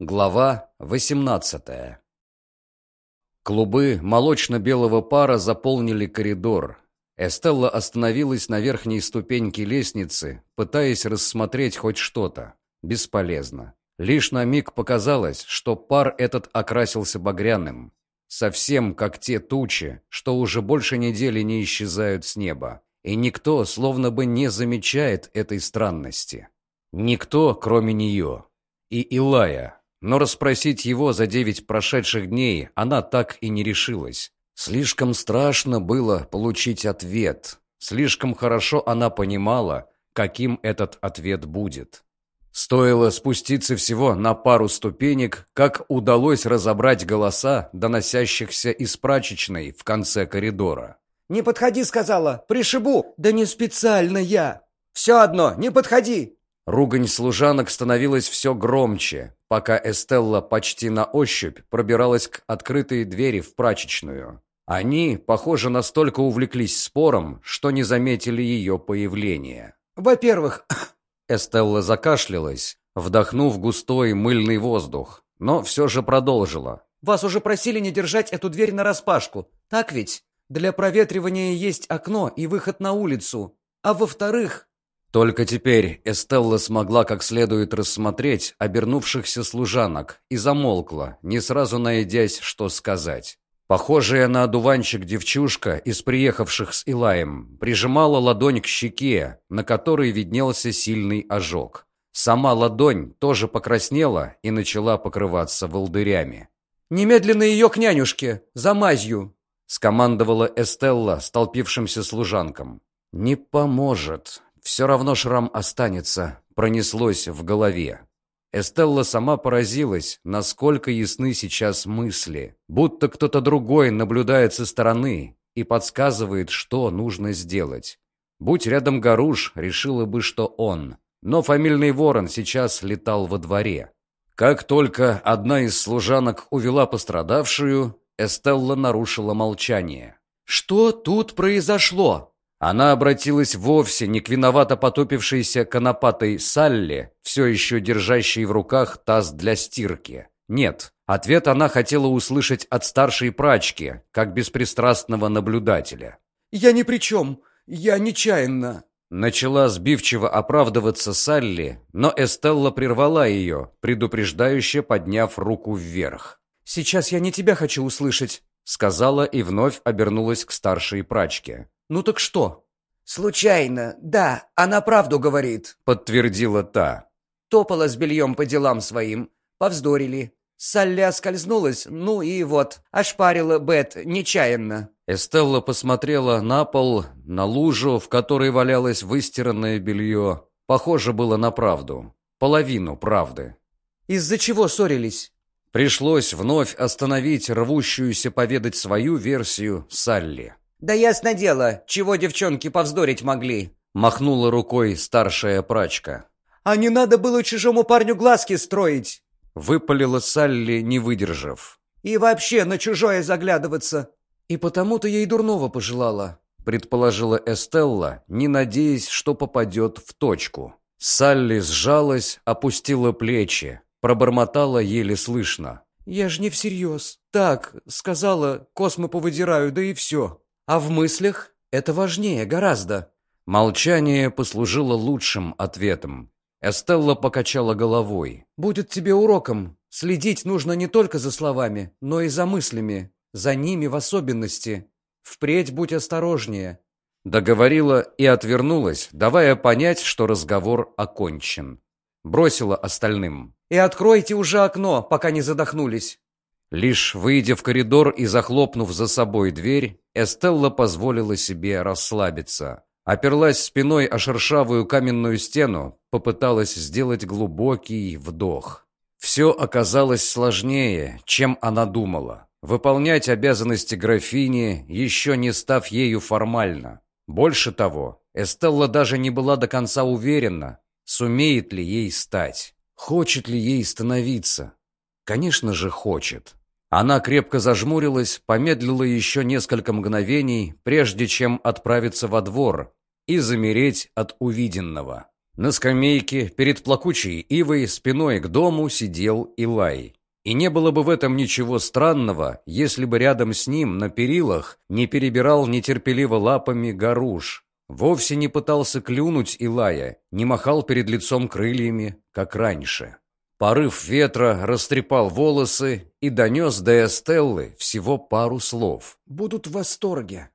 Глава 18 Клубы молочно-белого пара заполнили коридор. Эстелла остановилась на верхней ступеньке лестницы, пытаясь рассмотреть хоть что-то. Бесполезно. Лишь на миг показалось, что пар этот окрасился багряным. Совсем как те тучи, что уже больше недели не исчезают с неба. И никто словно бы не замечает этой странности. Никто, кроме нее. И Илая, но расспросить его за девять прошедших дней она так и не решилась. Слишком страшно было получить ответ. Слишком хорошо она понимала, каким этот ответ будет. Стоило спуститься всего на пару ступенек, как удалось разобрать голоса, доносящихся из прачечной в конце коридора. «Не подходи», — сказала, — «пришибу». «Да не специально я». «Все одно, не подходи». Ругань служанок становилась все громче, пока Эстелла почти на ощупь пробиралась к открытой двери в прачечную. Они, похоже, настолько увлеклись спором, что не заметили ее появления. «Во-первых...» Эстелла закашлялась, вдохнув густой мыльный воздух, но все же продолжила. «Вас уже просили не держать эту дверь нараспашку, так ведь? Для проветривания есть окно и выход на улицу. А во-вторых...» Только теперь Эстелла смогла как следует рассмотреть обернувшихся служанок и замолкла, не сразу найдясь, что сказать. Похожая на одуванчик девчушка из приехавших с Илаем прижимала ладонь к щеке, на которой виднелся сильный ожог. Сама ладонь тоже покраснела и начала покрываться волдырями. «Немедленно ее к нянюшке! За мазью!» — скомандовала Эстелла столпившимся служанкам. «Не поможет», все равно шрам останется, пронеслось в голове. Эстелла сама поразилась, насколько ясны сейчас мысли, будто кто-то другой наблюдает со стороны и подсказывает, что нужно сделать. Будь рядом Гаруш, решила бы, что он. Но фамильный ворон сейчас летал во дворе. Как только одна из служанок увела пострадавшую, Эстелла нарушила молчание. «Что тут произошло?» Она обратилась вовсе не к виновато потупившейся конопатой Салли, все еще держащей в руках таз для стирки. Нет, ответ она хотела услышать от старшей прачки, как беспристрастного наблюдателя. «Я ни при чем, я нечаянно». Начала сбивчиво оправдываться Салли, но Эстелла прервала ее, предупреждающе подняв руку вверх. «Сейчас я не тебя хочу услышать», — сказала и вновь обернулась к старшей прачке. «Ну так что?» «Случайно, да, она правду говорит», — подтвердила та. «Топала с бельем по делам своим, повздорили. Салля скользнулась, ну и вот, ошпарила Бет нечаянно». Эстелла посмотрела на пол, на лужу, в которой валялось выстиранное белье. Похоже было на правду. Половину правды. «Из-за чего ссорились?» Пришлось вновь остановить рвущуюся поведать свою версию Салли. «Да ясно дело, чего девчонки повздорить могли!» Махнула рукой старшая прачка. «А не надо было чужому парню глазки строить!» Выпалила Салли, не выдержав. «И вообще на чужое заглядываться!» «И потому-то ей дурного пожелала», предположила Эстелла, не надеясь, что попадет в точку. Салли сжалась, опустила плечи, пробормотала еле слышно. «Я ж не всерьез. Так, сказала, космо повыдираю, да и все». А в мыслях это важнее гораздо. Молчание послужило лучшим ответом. Эстелла покачала головой. «Будет тебе уроком. Следить нужно не только за словами, но и за мыслями. За ними в особенности. Впредь будь осторожнее». Договорила и отвернулась, давая понять, что разговор окончен. Бросила остальным. «И откройте уже окно, пока не задохнулись». Лишь выйдя в коридор и захлопнув за собой дверь, Эстелла позволила себе расслабиться. Оперлась спиной о шершавую каменную стену, попыталась сделать глубокий вдох. Все оказалось сложнее, чем она думала. Выполнять обязанности графини, еще не став ею формально. Больше того, Эстелла даже не была до конца уверена, сумеет ли ей стать. Хочет ли ей становиться? Конечно же, хочет. Она крепко зажмурилась, помедлила еще несколько мгновений, прежде чем отправиться во двор и замереть от увиденного. На скамейке перед плакучей ивой спиной к дому сидел Илай. И не было бы в этом ничего странного, если бы рядом с ним на перилах не перебирал нетерпеливо лапами горуш. Вовсе не пытался клюнуть Илая, не махал перед лицом крыльями, как раньше. Порыв ветра растрепал волосы и донес до Эстеллы всего пару слов. «Будут в восторге».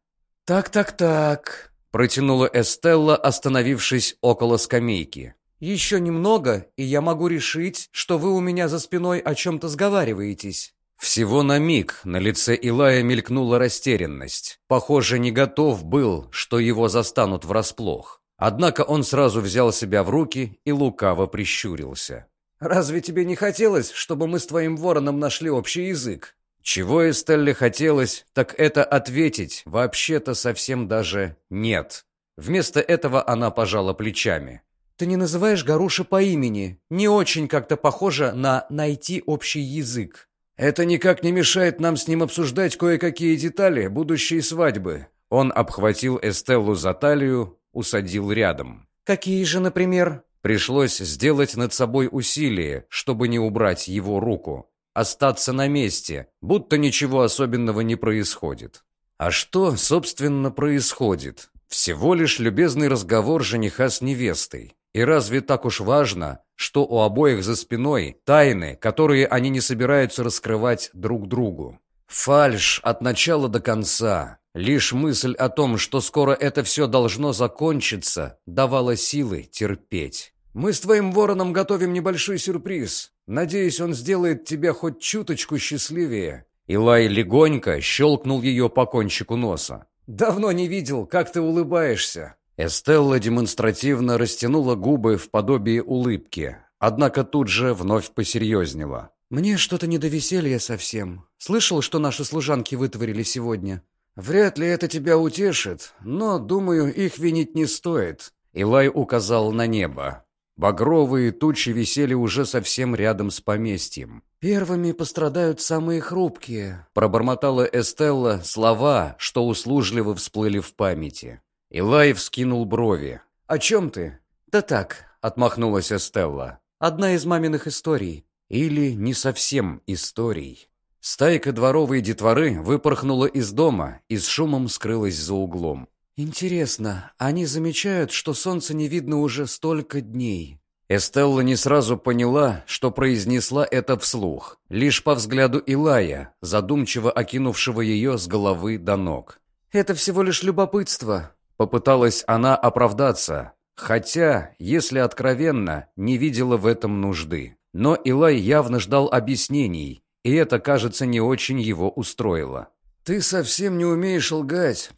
«Так-так-так», — протянула Эстелла, остановившись около скамейки. «Еще немного, и я могу решить, что вы у меня за спиной о чем-то сговариваетесь». Всего на миг на лице Илая мелькнула растерянность. Похоже, не готов был, что его застанут врасплох. Однако он сразу взял себя в руки и лукаво прищурился. «Разве тебе не хотелось, чтобы мы с твоим вороном нашли общий язык?» Чего Эстелле хотелось, так это ответить вообще-то совсем даже «нет». Вместо этого она пожала плечами. Ты не называешь Гаруша по имени. Не очень как-то похоже на «найти общий язык». Это никак не мешает нам с ним обсуждать кое-какие детали будущей свадьбы. Он обхватил Эстеллу за талию, усадил рядом. Какие же, например? Пришлось сделать над собой усилие, чтобы не убрать его руку. Остаться на месте, будто ничего особенного не происходит. А что, собственно, происходит? Всего лишь любезный разговор жениха с невестой. И разве так уж важно, что у обоих за спиной тайны, которые они не собираются раскрывать друг другу? Фальш от начала до конца. Лишь мысль о том, что скоро это все должно закончиться, давала силы терпеть. «Мы с твоим вороном готовим небольшой сюрприз. Надеюсь, он сделает тебя хоть чуточку счастливее». Илай легонько щелкнул ее по кончику носа. «Давно не видел, как ты улыбаешься». Эстелла демонстративно растянула губы в подобии улыбки, однако тут же вновь посерьезнела. «Мне что-то не до веселья совсем. Слышал, что наши служанки вытворили сегодня?» «Вряд ли это тебя утешит, но, думаю, их винить не стоит». Илай указал на небо. Багровые тучи висели уже совсем рядом с поместьем. «Первыми пострадают самые хрупкие», — пробормотала Эстелла слова, что услужливо всплыли в памяти. Илай вскинул брови. «О чем ты?» «Да так», — отмахнулась Эстелла. «Одна из маминых историй». Или не совсем историй. Стайка дворовой детворы выпорхнула из дома и с шумом скрылась за углом. «Интересно, они замечают, что солнце не видно уже столько дней?» Эстелла не сразу поняла, что произнесла это вслух, лишь по взгляду Илая, задумчиво окинувшего ее с головы до ног. «Это всего лишь любопытство», Попыталась она оправдаться, хотя, если откровенно, не видела в этом нужды. Но Илай явно ждал объяснений, и это, кажется, не очень его устроило. «Ты совсем не умеешь лгать!»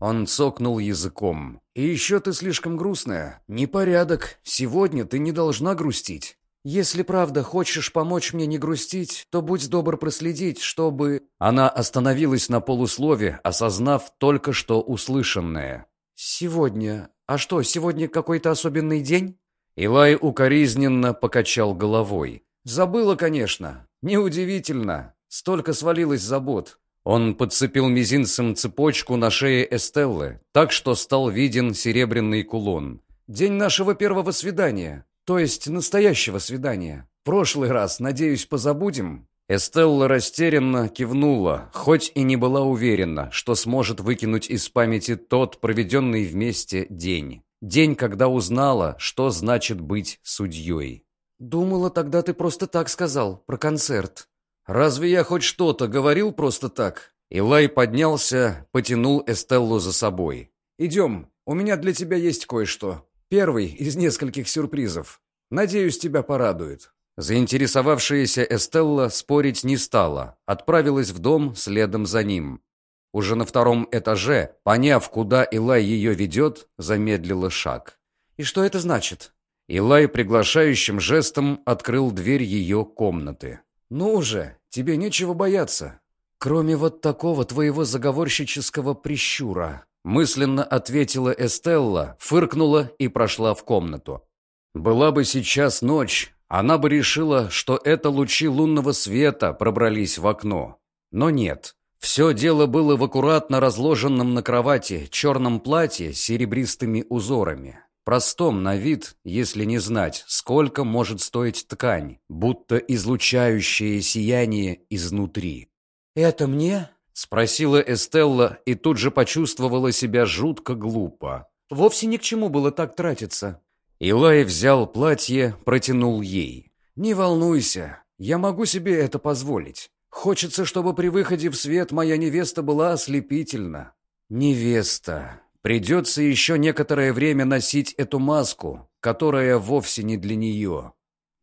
Он цокнул языком. «И еще ты слишком грустная. Непорядок. Сегодня ты не должна грустить». «Если правда хочешь помочь мне не грустить, то будь добр проследить, чтобы...» Она остановилась на полуслове, осознав только что услышанное. «Сегодня? А что, сегодня какой-то особенный день?» Илай укоризненно покачал головой. «Забыла, конечно. Неудивительно. Столько свалилось забот». Он подцепил мизинцем цепочку на шее Эстеллы, так что стал виден серебряный кулон. «День нашего первого свидания. То есть настоящего свидания. Прошлый раз, надеюсь, позабудем?» Эстелла растерянно кивнула, хоть и не была уверена, что сможет выкинуть из памяти тот проведенный вместе день. День, когда узнала, что значит быть судьей. «Думала, тогда ты просто так сказал, про концерт». «Разве я хоть что-то говорил просто так?» Илай поднялся, потянул Эстеллу за собой. «Идем, у меня для тебя есть кое-что. Первый из нескольких сюрпризов. Надеюсь, тебя порадует». Заинтересовавшаяся Эстелла спорить не стала, отправилась в дом следом за ним. Уже на втором этаже, поняв, куда Илай ее ведет, замедлила шаг. «И что это значит?» Илай приглашающим жестом открыл дверь ее комнаты. «Ну уже, тебе нечего бояться. Кроме вот такого твоего заговорщического прищура», мысленно ответила Эстелла, фыркнула и прошла в комнату. Была бы сейчас ночь, она бы решила, что это лучи лунного света пробрались в окно. Но нет. Все дело было в аккуратно разложенном на кровати черном платье с серебристыми узорами. Простом на вид, если не знать, сколько может стоить ткань, будто излучающее сияние изнутри. «Это мне?» — спросила Эстелла и тут же почувствовала себя жутко глупо. «Вовсе ни к чему было так тратиться». Илай взял платье, протянул ей. «Не волнуйся, я могу себе это позволить. Хочется, чтобы при выходе в свет моя невеста была ослепительна». «Невеста. Придется еще некоторое время носить эту маску, которая вовсе не для нее.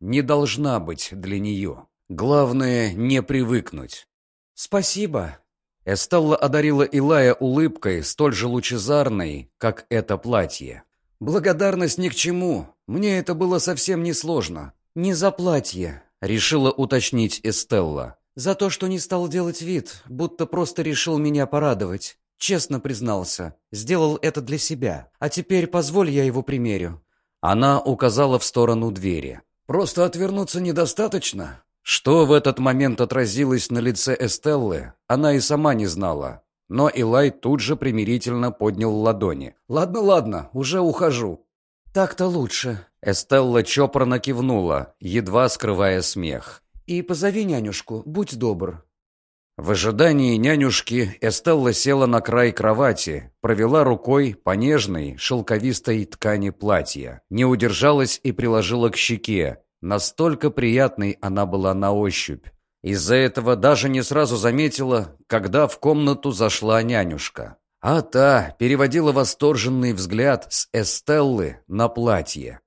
Не должна быть для нее. Главное, не привыкнуть». «Спасибо». Эстелла одарила Илая улыбкой, столь же лучезарной, как это платье. «Благодарность ни к чему. Мне это было совсем несложно. Не за платье», — решила уточнить Эстелла. «За то, что не стал делать вид, будто просто решил меня порадовать. Честно признался, сделал это для себя. А теперь позволь я его примерю». Она указала в сторону двери. «Просто отвернуться недостаточно?» Что в этот момент отразилось на лице Эстеллы, она и сама не знала. Но Илай тут же примирительно поднял ладони. «Ладно, ладно, уже ухожу». «Так-то лучше». Эстелла чопорно кивнула, едва скрывая смех. «И позови нянюшку, будь добр». В ожидании нянюшки Эстелла села на край кровати, провела рукой по нежной, шелковистой ткани платья, не удержалась и приложила к щеке. Настолько приятной она была на ощупь. Из-за этого даже не сразу заметила, когда в комнату зашла нянюшка. А та переводила восторженный взгляд с Эстеллы на платье.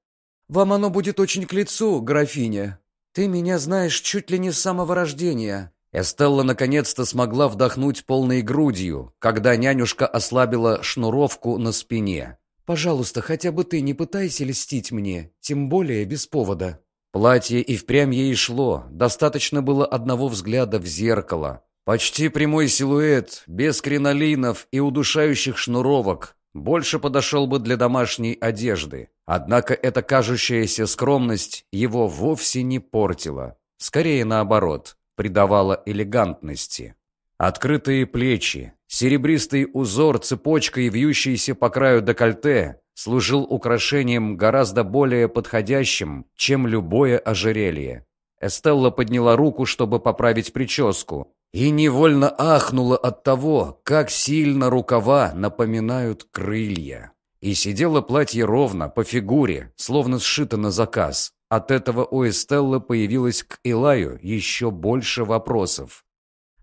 «Вам оно будет очень к лицу, графиня. Ты меня знаешь чуть ли не с самого рождения». Эстелла наконец-то смогла вдохнуть полной грудью, когда нянюшка ослабила шнуровку на спине. «Пожалуйста, хотя бы ты не пытайся льстить мне, тем более без повода». Платье и впрямь ей шло, достаточно было одного взгляда в зеркало. Почти прямой силуэт, без кринолинов и удушающих шнуровок, больше подошел бы для домашней одежды. Однако эта кажущаяся скромность его вовсе не портила. Скорее наоборот, придавала элегантности. Открытые плечи, серебристый узор цепочкой, вьющийся по краю декольте, служил украшением гораздо более подходящим, чем любое ожерелье. Эстелла подняла руку, чтобы поправить прическу, и невольно ахнула от того, как сильно рукава напоминают крылья. И сидело платье ровно, по фигуре, словно сшито на заказ. От этого у Эстеллы появилось к Илаю еще больше вопросов.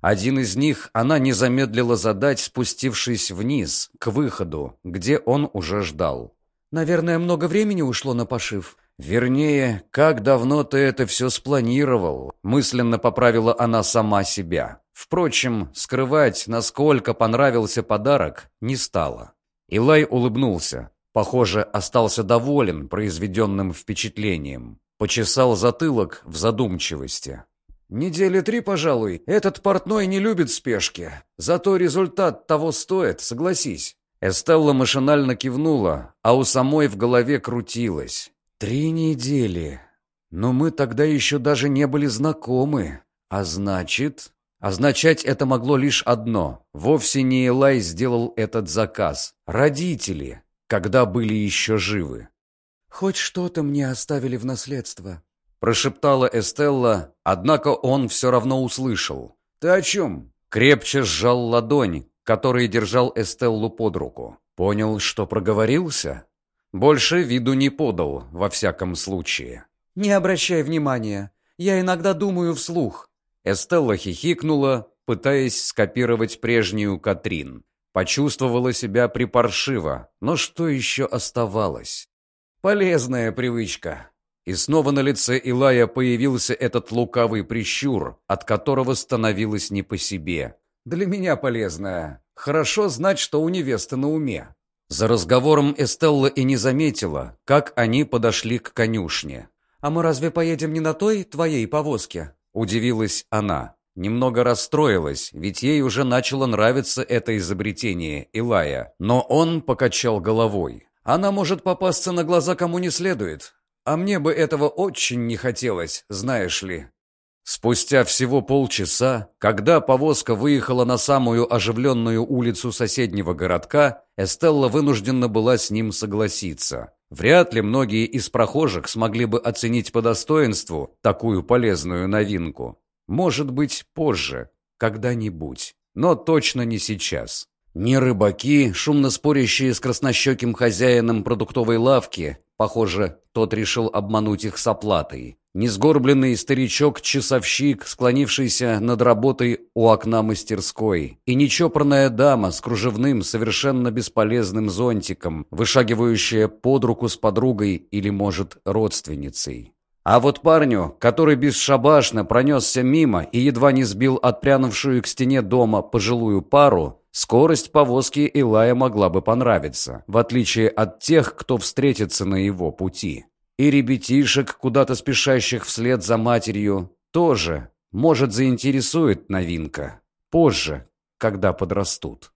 Один из них она не замедлила задать, спустившись вниз, к выходу, где он уже ждал. «Наверное, много времени ушло на пошив?» «Вернее, как давно ты это все спланировал?» Мысленно поправила она сама себя. Впрочем, скрывать, насколько понравился подарок, не стала. Илай улыбнулся. Похоже, остался доволен произведенным впечатлением. Почесал затылок в задумчивости. «Недели три, пожалуй. Этот портной не любит спешки. Зато результат того стоит, согласись». Эстелла машинально кивнула, а у самой в голове крутилось. «Три недели. Но мы тогда еще даже не были знакомы. А значит...» Означать это могло лишь одно. Вовсе не Элай сделал этот заказ. Родители, когда были еще живы. «Хоть что-то мне оставили в наследство», Прошептала Эстелла, однако он все равно услышал. «Ты о чем?» Крепче сжал ладонь, который держал Эстеллу под руку. Понял, что проговорился? Больше виду не подал, во всяком случае. «Не обращай внимания. Я иногда думаю вслух». Эстелла хихикнула, пытаясь скопировать прежнюю Катрин. Почувствовала себя припаршиво, но что еще оставалось? «Полезная привычка», и снова на лице Илая появился этот лукавый прищур, от которого становилось не по себе. «Для меня полезное. Хорошо знать, что у невесты на уме». За разговором Эстелла и не заметила, как они подошли к конюшне. «А мы разве поедем не на той, твоей повозке?» Удивилась она. Немного расстроилась, ведь ей уже начало нравиться это изобретение Илая. Но он покачал головой. «Она может попасться на глаза кому не следует. А мне бы этого очень не хотелось, знаешь ли. Спустя всего полчаса, когда повозка выехала на самую оживленную улицу соседнего городка, Эстелла вынуждена была с ним согласиться. Вряд ли многие из прохожих смогли бы оценить по достоинству такую полезную новинку. Может быть, позже, когда-нибудь, но точно не сейчас. Ни рыбаки, шумно спорящие с краснощеким хозяином продуктовой лавки, похоже, тот решил обмануть их с оплатой, Несгорбленный старичок-часовщик, склонившийся над работой у окна мастерской, и нечопорная дама с кружевным, совершенно бесполезным зонтиком, вышагивающая под руку с подругой или, может, родственницей. А вот парню, который бесшабашно пронесся мимо и едва не сбил отпрянувшую к стене дома пожилую пару, скорость повозки Илая могла бы понравиться, в отличие от тех, кто встретится на его пути. И ребятишек, куда-то спешащих вслед за матерью, тоже, может, заинтересует новинка. Позже, когда подрастут.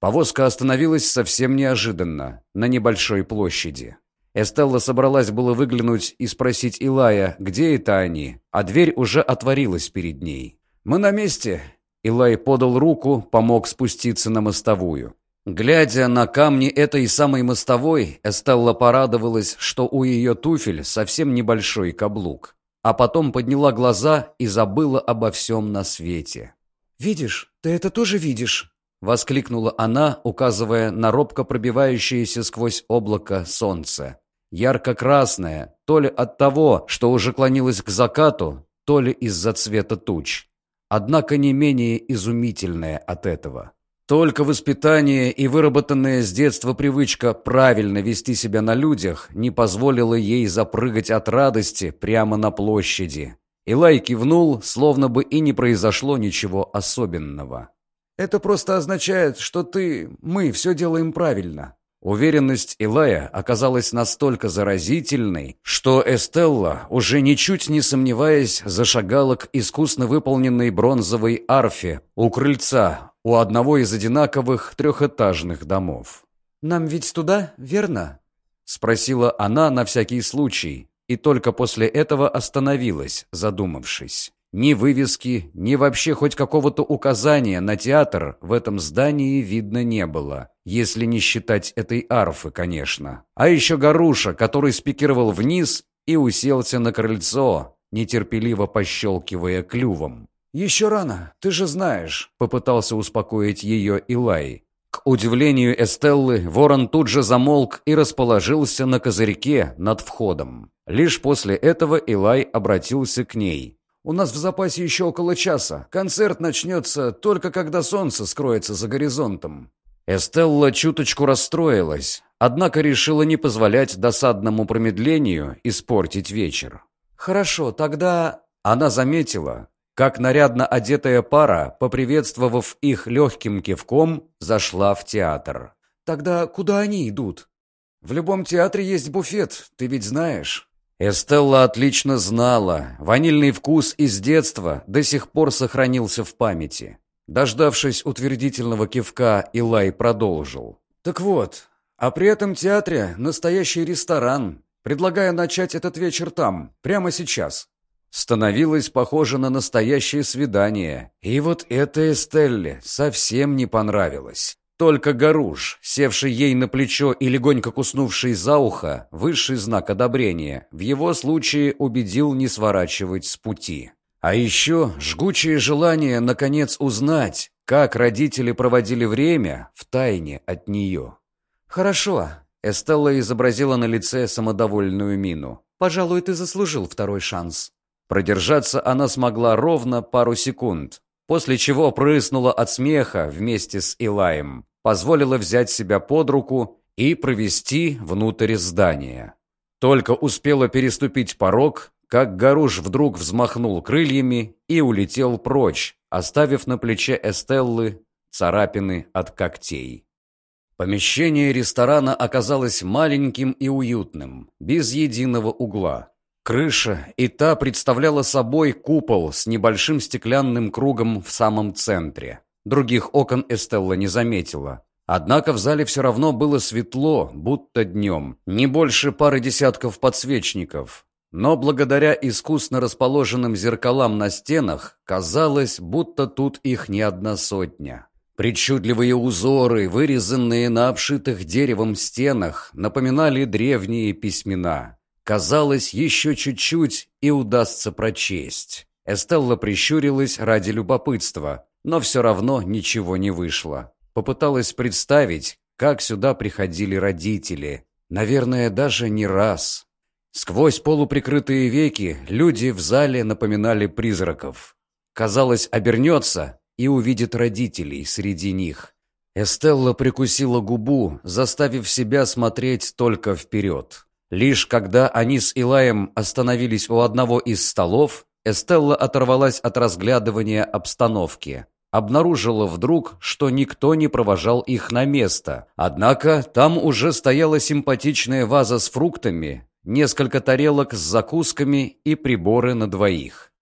Повозка остановилась совсем неожиданно, на небольшой площади. Эстелла собралась было выглянуть и спросить Илая, где это они, а дверь уже отворилась перед ней. «Мы на месте!» Илай подал руку, помог спуститься на мостовую. Глядя на камни этой самой мостовой, Эстелла порадовалась, что у ее туфель совсем небольшой каблук. А потом подняла глаза и забыла обо всем на свете. «Видишь? Ты это тоже видишь?» Воскликнула она, указывая на робко пробивающееся сквозь облако солнце. Ярко-красное, то ли от того, что уже клонилось к закату, то ли из-за цвета туч. Однако не менее изумительное от этого. Только воспитание и выработанная с детства привычка правильно вести себя на людях не позволило ей запрыгать от радости прямо на площади. Илай кивнул, словно бы и не произошло ничего особенного. «Это просто означает, что ты, мы все делаем правильно». Уверенность Илая оказалась настолько заразительной, что Эстелла, уже ничуть не сомневаясь, зашагала к искусно выполненной бронзовой арфе у крыльца, у одного из одинаковых трехэтажных домов. «Нам ведь туда, верно?» — спросила она на всякий случай, и только после этого остановилась, задумавшись. Ни вывески, ни вообще хоть какого-то указания на театр в этом здании видно не было, если не считать этой арфы, конечно. А еще Гаруша, который спикировал вниз и уселся на крыльцо, нетерпеливо пощелкивая клювом. «Еще рано, ты же знаешь», — попытался успокоить ее Илай. К удивлению Эстеллы, ворон тут же замолк и расположился на козырьке над входом. Лишь после этого Илай обратился к ней. «У нас в запасе еще около часа. Концерт начнется только когда солнце скроется за горизонтом». Эстелла чуточку расстроилась, однако решила не позволять досадному промедлению испортить вечер. «Хорошо, тогда...» Она заметила, как нарядно одетая пара, поприветствовав их легким кивком, зашла в театр. «Тогда куда они идут?» «В любом театре есть буфет, ты ведь знаешь». Эстелла отлично знала. Ванильный вкус из детства до сих пор сохранился в памяти. Дождавшись утвердительного кивка, Илай продолжил. «Так вот, а при этом театре настоящий ресторан. Предлагаю начать этот вечер там, прямо сейчас становилось похоже на настоящее свидание. И вот это Эстелле совсем не понравилось. Только Гаруш, севший ей на плечо и легонько куснувший за ухо, высший знак одобрения, в его случае убедил не сворачивать с пути. А еще жгучее желание, наконец, узнать, как родители проводили время в тайне от нее. «Хорошо», — Эстелла изобразила на лице самодовольную мину. «Пожалуй, ты заслужил второй шанс». Продержаться она смогла ровно пару секунд, после чего прыснула от смеха вместе с Илаем, позволила взять себя под руку и провести внутрь здания. Только успела переступить порог, как Гаруш вдруг взмахнул крыльями и улетел прочь, оставив на плече Эстеллы царапины от когтей. Помещение ресторана оказалось маленьким и уютным, без единого угла. Крыша и та представляла собой купол с небольшим стеклянным кругом в самом центре. Других окон Эстелла не заметила. Однако в зале все равно было светло, будто днем. Не больше пары десятков подсвечников. но благодаря искусно расположенным зеркалам на стенах казалось, будто тут их не одна сотня. Причудливые узоры, вырезанные на обшитых деревом стенах, напоминали древние письмена. Казалось, еще чуть-чуть и удастся прочесть. Эстелла прищурилась ради любопытства, но все равно ничего не вышло. Попыталась представить, как сюда приходили родители. Наверное, даже не раз. Сквозь полуприкрытые веки люди в зале напоминали призраков. Казалось, обернется и увидит родителей среди них. Эстелла прикусила губу, заставив себя смотреть только вперед. Лишь когда они с Илаем остановились у одного из столов, Эстелла оторвалась от разглядывания обстановки. Обнаружила вдруг, что никто не провожал их на место. Однако там уже стояла симпатичная ваза с фруктами, несколько тарелок с закусками и приборы на двоих.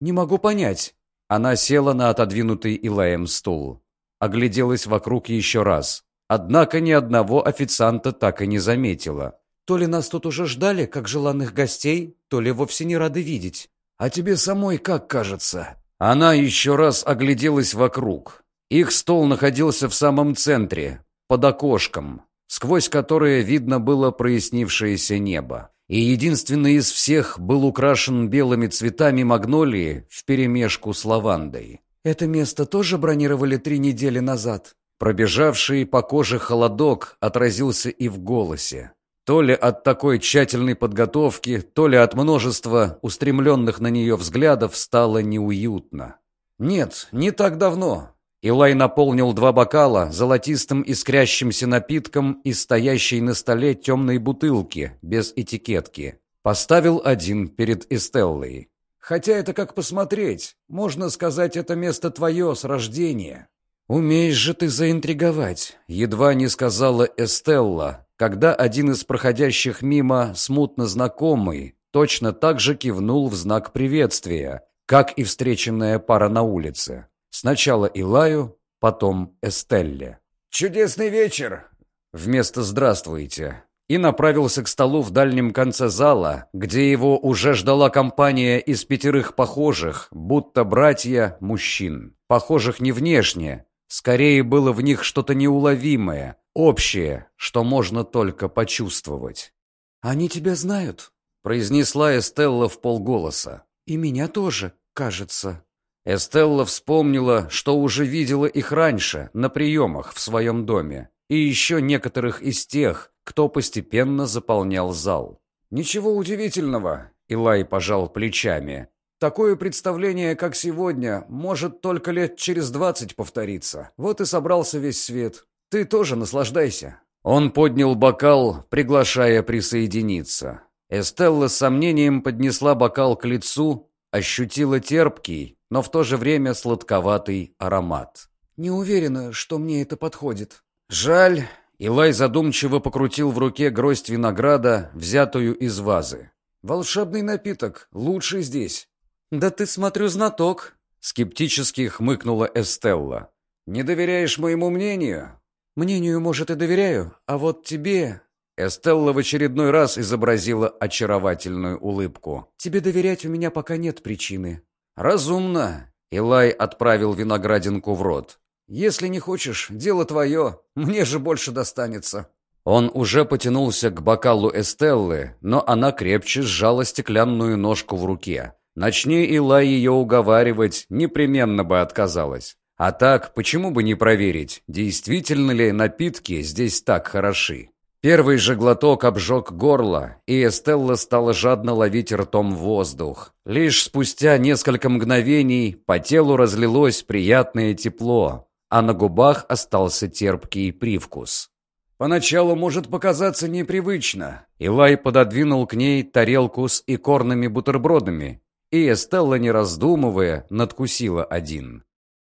«Не могу понять». Она села на отодвинутый Илаем стул. Огляделась вокруг еще раз. Однако ни одного официанта так и не заметила. То ли нас тут уже ждали, как желанных гостей, то ли вовсе не рады видеть. А тебе самой как кажется? Она еще раз огляделась вокруг. Их стол находился в самом центре, под окошком, сквозь которое видно было прояснившееся небо. И единственный из всех был украшен белыми цветами магнолии вперемешку с лавандой. «Это место тоже бронировали три недели назад?» Пробежавший по коже холодок отразился и в голосе. То ли от такой тщательной подготовки, то ли от множества устремленных на нее взглядов стало неуютно. «Нет, не так давно. Илай наполнил два бокала золотистым искрящимся напитком из стоящей на столе темной бутылки, без этикетки. Поставил один перед Эстеллой. «Хотя это как посмотреть. Можно сказать, это место твое с рождения». «Умеешь же ты заинтриговать», — едва не сказала Эстелла, когда один из проходящих мимо смутно знакомый точно так же кивнул в знак приветствия, как и встреченная пара на улице. Сначала Илаю, потом Эстелле. «Чудесный вечер!» Вместо «здравствуйте» и направился к столу в дальнем конце зала, где его уже ждала компания из пятерых похожих, будто братья мужчин. Похожих не внешне, скорее было в них что-то неуловимое, общее, что можно только почувствовать. «Они тебя знают», — произнесла Эстелла в полголоса. «И меня тоже, кажется». Эстелла вспомнила, что уже видела их раньше, на приемах в своем доме, и еще некоторых из тех, кто постепенно заполнял зал. «Ничего удивительного», — Илай пожал плечами. «Такое представление, как сегодня, может только лет через двадцать повториться. Вот и собрался весь свет. Ты тоже наслаждайся». Он поднял бокал, приглашая присоединиться. Эстелла с сомнением поднесла бокал к лицу, ощутила терпкий, но в то же время сладковатый аромат. «Не уверена, что мне это подходит». «Жаль». Илай задумчиво покрутил в руке гроздь винограда, взятую из вазы. «Волшебный напиток, лучший здесь». «Да ты, смотрю, знаток», — скептически хмыкнула Эстелла. «Не доверяешь моему мнению?» «Мнению, может, и доверяю, а вот тебе...» Эстелла в очередной раз изобразила очаровательную улыбку. «Тебе доверять у меня пока нет причины». «Разумно», — Илай отправил виноградинку в рот. «Если не хочешь, дело твое, мне же больше достанется». Он уже потянулся к бокалу Эстеллы, но она крепче сжала стеклянную ножку в руке. Начни Илай ее уговаривать, непременно бы отказалась. А так, почему бы не проверить, действительно ли напитки здесь так хороши? Первый же глоток обжег горло, и Эстелла стала жадно ловить ртом воздух. Лишь спустя несколько мгновений по телу разлилось приятное тепло, а на губах остался терпкий привкус. «Поначалу может показаться непривычно». Илай пододвинул к ней тарелку с икорными бутербродами, и Эстелла, не раздумывая, надкусила один.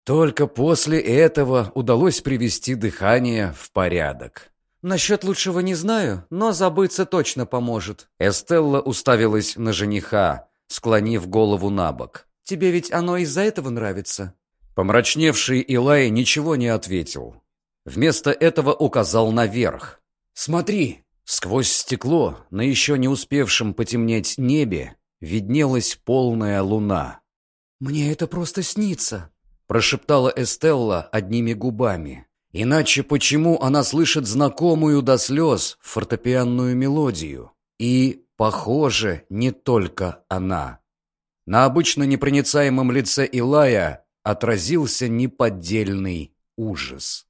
Только после этого удалось привести дыхание в порядок. «Насчет лучшего не знаю, но забыться точно поможет». Эстелла уставилась на жениха, склонив голову на бок. «Тебе ведь оно из-за этого нравится?» Помрачневший Илай ничего не ответил. Вместо этого указал наверх. «Смотри, Сквозь стекло на еще не успевшем потемнеть небе виднелась полная луна. «Мне это просто снится», — прошептала Эстелла одними губами. Иначе почему она слышит знакомую до слез фортепианную мелодию? И, похоже, не только она. На обычно непроницаемом лице Илая отразился неподдельный ужас.